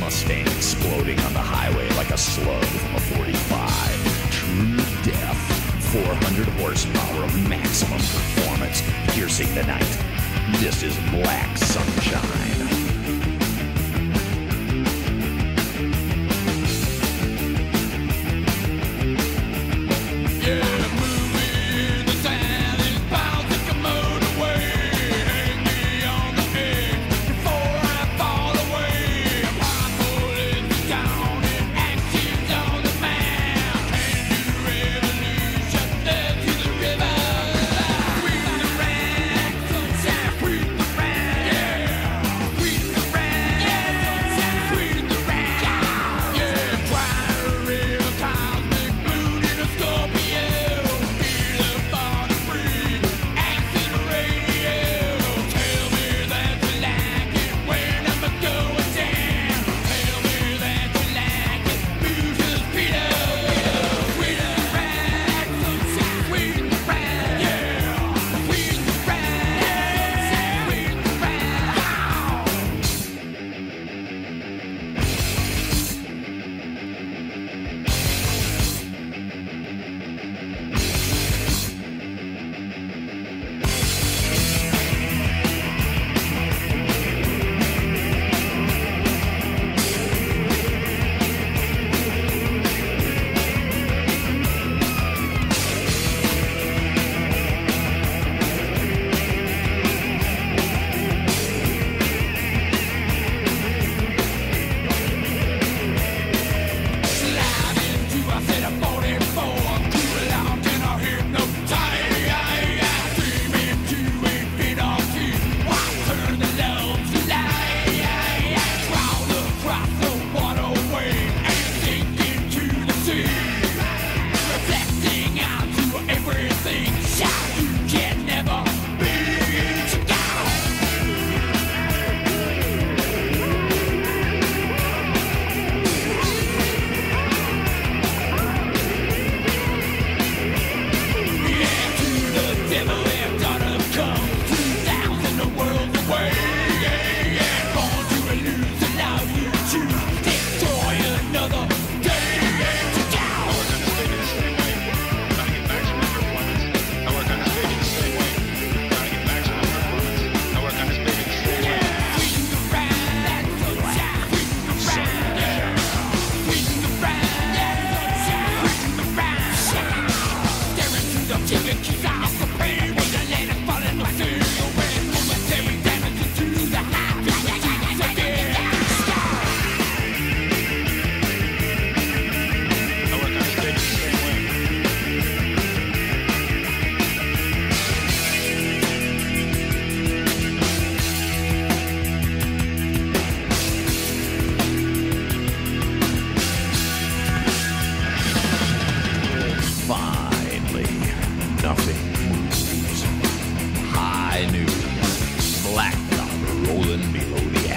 Mustang exploding on the highway like a slug from a 45. True death. 400 horsepower of maximum performance, piercing the night. This is black sunshine. Yeah.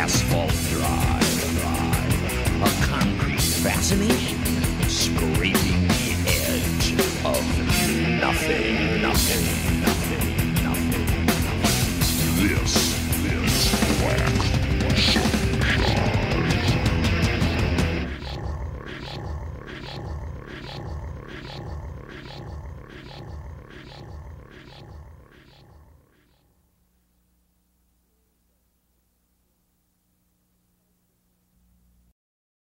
asphalt drive. A concrete fascination